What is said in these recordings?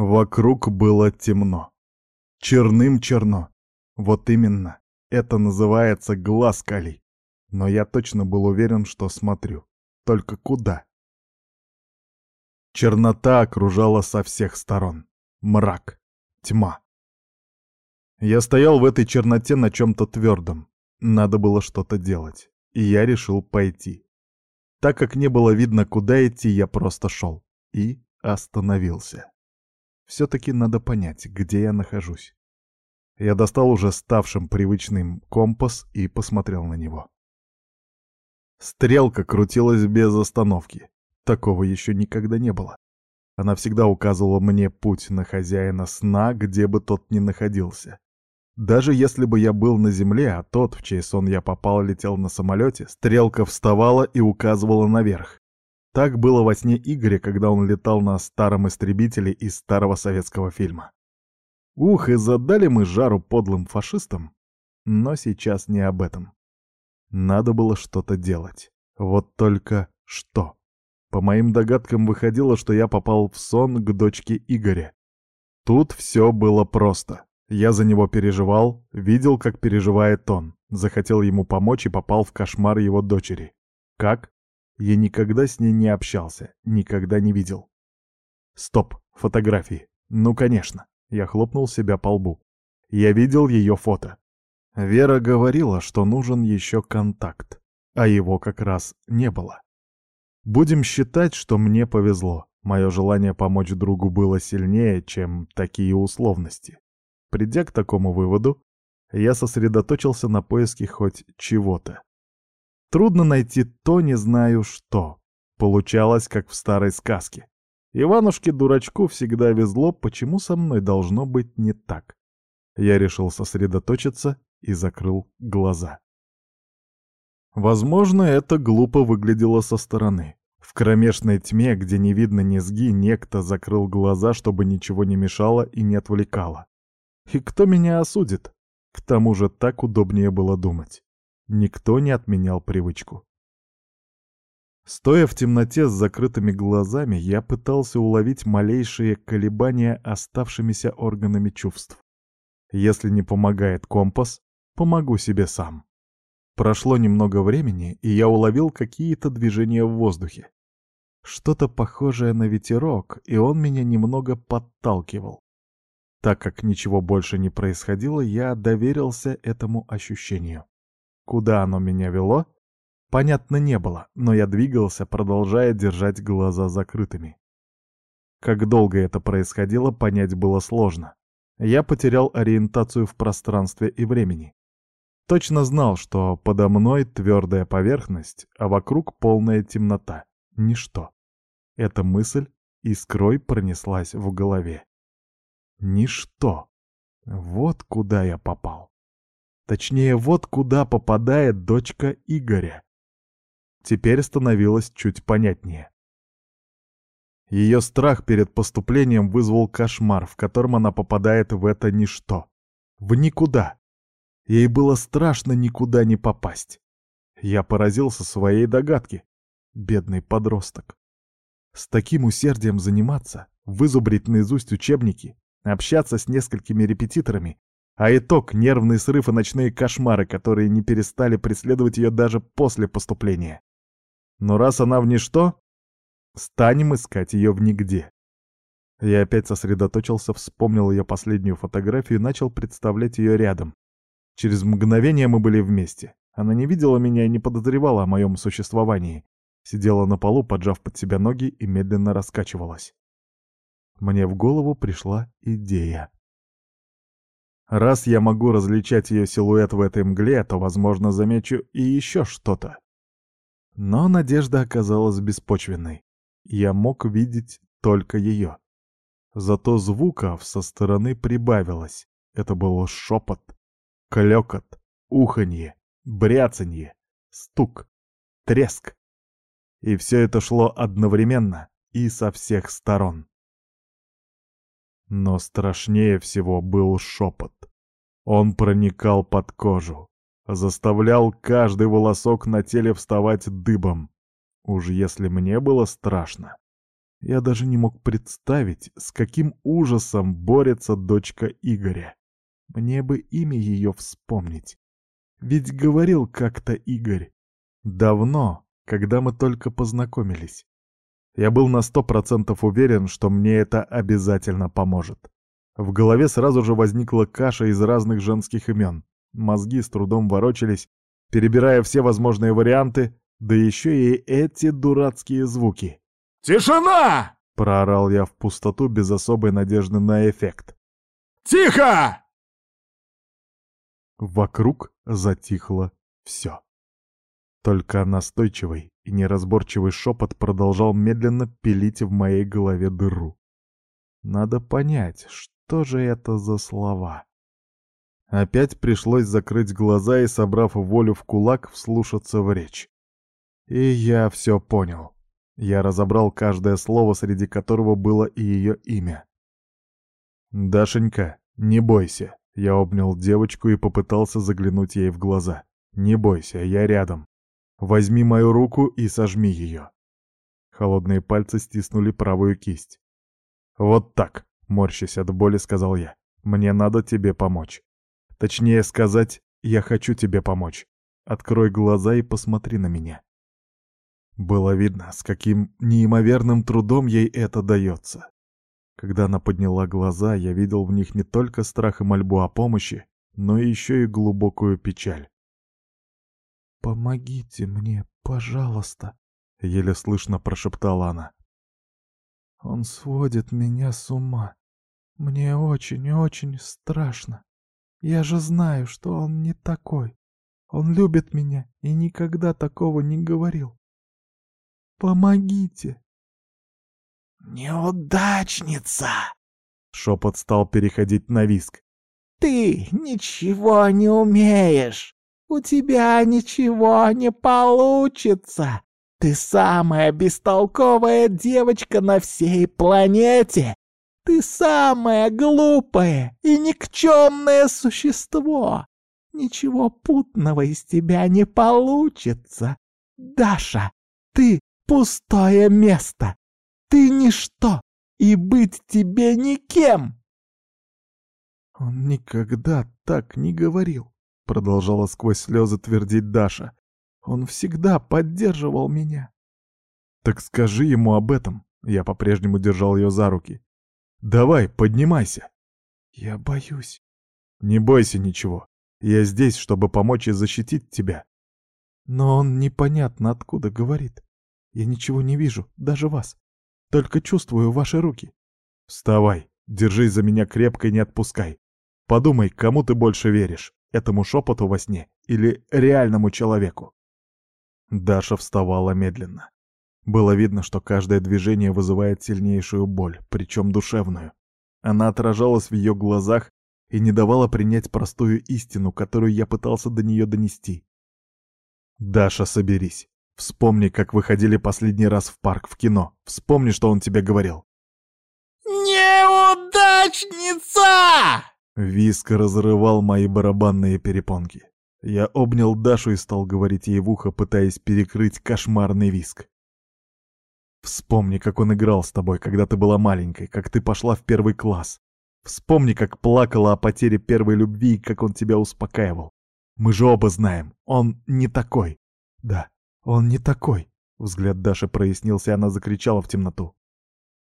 Вокруг было темно. Черным-черно. Вот именно. Это называется глаз калий. Но я точно был уверен, что смотрю. Только куда? Чернота окружала со всех сторон. Мрак. Тьма. Я стоял в этой черноте на чем-то твердом. Надо было что-то делать. И я решил пойти. Так как не было видно, куда идти, я просто шел. И остановился. Все-таки надо понять, где я нахожусь. Я достал уже ставшим привычным компас и посмотрел на него. Стрелка крутилась без остановки. Такого еще никогда не было. Она всегда указывала мне путь на хозяина сна, где бы тот ни находился. Даже если бы я был на земле, а тот, в чей сон я попал, летел на самолете, стрелка вставала и указывала наверх. Так было во сне Игоря, когда он летал на старом истребителе из старого советского фильма. Ух, и задали мы жару подлым фашистам. Но сейчас не об этом. Надо было что-то делать. Вот только что. По моим догадкам выходило, что я попал в сон к дочке Игоря. Тут все было просто. Я за него переживал, видел, как переживает он, захотел ему помочь и попал в кошмар его дочери. Как? Я никогда с ней не общался, никогда не видел. Стоп, фотографии. Ну, конечно. Я хлопнул себя по лбу. Я видел ее фото. Вера говорила, что нужен еще контакт, а его как раз не было. Будем считать, что мне повезло. Мое желание помочь другу было сильнее, чем такие условности. Придя к такому выводу, я сосредоточился на поиске хоть чего-то. Трудно найти то, не знаю что. Получалось, как в старой сказке. Иванушке-дурачку всегда везло, почему со мной должно быть не так. Я решил сосредоточиться и закрыл глаза. Возможно, это глупо выглядело со стороны. В кромешной тьме, где не видно низги, некто закрыл глаза, чтобы ничего не мешало и не отвлекало. И кто меня осудит? К тому же так удобнее было думать. Никто не отменял привычку. Стоя в темноте с закрытыми глазами, я пытался уловить малейшие колебания оставшимися органами чувств. Если не помогает компас, помогу себе сам. Прошло немного времени, и я уловил какие-то движения в воздухе. Что-то похожее на ветерок, и он меня немного подталкивал. Так как ничего больше не происходило, я доверился этому ощущению. Куда оно меня вело? Понятно не было, но я двигался, продолжая держать глаза закрытыми. Как долго это происходило, понять было сложно. Я потерял ориентацию в пространстве и времени. Точно знал, что подо мной твердая поверхность, а вокруг полная темнота. Ничто. Эта мысль искрой пронеслась в голове. Ничто. Вот куда я попал. Точнее, вот куда попадает дочка Игоря. Теперь становилось чуть понятнее. Ее страх перед поступлением вызвал кошмар, в котором она попадает в это ничто. В никуда. Ей было страшно никуда не попасть. Я поразился своей догадке. Бедный подросток. С таким усердием заниматься, вызубрить наизусть учебники, общаться с несколькими репетиторами, а итог — нервный срыв и ночные кошмары, которые не перестали преследовать ее даже после поступления. Но раз она в ничто, станем искать ее в нигде. Я опять сосредоточился, вспомнил ее последнюю фотографию и начал представлять ее рядом. Через мгновение мы были вместе. Она не видела меня и не подозревала о моем существовании. Сидела на полу, поджав под себя ноги и медленно раскачивалась. Мне в голову пришла идея. Раз я могу различать ее силуэт в этой мгле, то, возможно, замечу и еще что-то. Но надежда оказалась беспочвенной. Я мог видеть только ее. Зато звуков со стороны прибавилось. Это был шепот, клекот, уханье, бряцанье, стук, треск. И все это шло одновременно и со всех сторон. Но страшнее всего был шепот. Он проникал под кожу, заставлял каждый волосок на теле вставать дыбом. Уж если мне было страшно, Я даже не мог представить, с каким ужасом борется дочка Игоря. Мне бы имя ее вспомнить. Ведь говорил как-то Игорь. Давно, когда мы только познакомились. Я был на сто процентов уверен, что мне это обязательно поможет. В голове сразу же возникла каша из разных женских имен. Мозги с трудом ворочались, перебирая все возможные варианты, да еще и эти дурацкие звуки. «Тишина!» — проорал я в пустоту без особой надежды на эффект. «Тихо!» Вокруг затихло все. Только настойчивый и неразборчивый шепот продолжал медленно пилить в моей голове дыру. Надо понять, что же это за слова. Опять пришлось закрыть глаза и, собрав волю в кулак, вслушаться в речь. И я все понял. Я разобрал каждое слово, среди которого было и ее имя. «Дашенька, не бойся», — я обнял девочку и попытался заглянуть ей в глаза. «Не бойся, я рядом. Возьми мою руку и сожми ее». Холодные пальцы стиснули правую кисть. «Вот так», — морщась от боли, сказал я. «Мне надо тебе помочь. Точнее сказать, я хочу тебе помочь. Открой глаза и посмотри на меня». Было видно, с каким неимоверным трудом ей это дается. Когда она подняла глаза, я видел в них не только страх и мольбу о помощи, но еще и глубокую печаль. «Помогите мне, пожалуйста», — еле слышно прошептала она. «Он сводит меня с ума. Мне очень-очень страшно. Я же знаю, что он не такой. Он любит меня и никогда такого не говорил. Помогите!» «Неудачница!» Шепот стал переходить на виск. «Ты ничего не умеешь! У тебя ничего не получится! Ты самая бестолковая девочка на всей планете! Ты самое глупое и никчемное существо! Ничего путного из тебя не получится! Даша, ты пустое место. Ты ничто, и быть тебе никем. Он никогда так не говорил, продолжала сквозь слезы твердить Даша. Он всегда поддерживал меня. Так скажи ему об этом. Я по-прежнему держал ее за руки. Давай, поднимайся. Я боюсь. Не бойся ничего. Я здесь, чтобы помочь и защитить тебя. Но он непонятно откуда говорит. Я ничего не вижу, даже вас. Только чувствую ваши руки. Вставай, держись за меня крепко и не отпускай. Подумай, кому ты больше веришь, этому шепоту во сне или реальному человеку. Даша вставала медленно. Было видно, что каждое движение вызывает сильнейшую боль, причем душевную. Она отражалась в ее глазах и не давала принять простую истину, которую я пытался до нее донести. «Даша, соберись. Вспомни, как вы ходили последний раз в парк, в кино. Вспомни, что он тебе говорил. «Неудачница!» Виск разрывал мои барабанные перепонки. Я обнял Дашу и стал говорить ей в ухо, пытаясь перекрыть кошмарный виск. Вспомни, как он играл с тобой, когда ты была маленькой, как ты пошла в первый класс. Вспомни, как плакала о потере первой любви и как он тебя успокаивал. Мы же оба знаем, он не такой. Да, «Он не такой!» Взгляд Даши прояснился, и она закричала в темноту.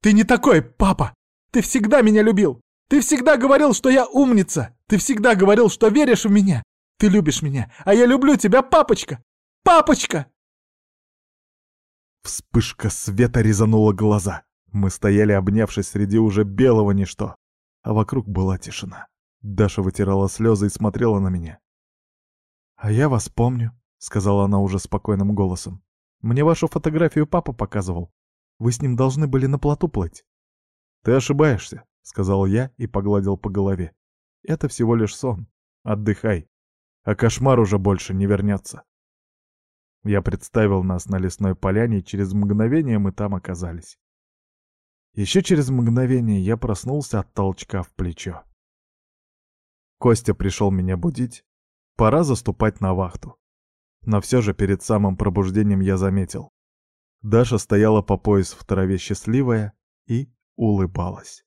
«Ты не такой, папа! Ты всегда меня любил! Ты всегда говорил, что я умница! Ты всегда говорил, что веришь в меня! Ты любишь меня, а я люблю тебя, папочка! Папочка!» Вспышка света резанула глаза. Мы стояли, обнявшись среди уже белого ничто, а вокруг была тишина. Даша вытирала слезы и смотрела на меня. «А я вас помню», — сказала она уже спокойным голосом. «Мне вашу фотографию папа показывал. Вы с ним должны были на плоту плыть». «Ты ошибаешься», — сказал я и погладил по голове. «Это всего лишь сон. Отдыхай. А кошмар уже больше не вернется». Я представил нас на лесной поляне, и через мгновение мы там оказались. Еще через мгновение я проснулся от толчка в плечо. Костя пришел меня будить. Пора заступать на вахту. Но все же перед самым пробуждением я заметил. Даша стояла по пояс в траве счастливая и улыбалась.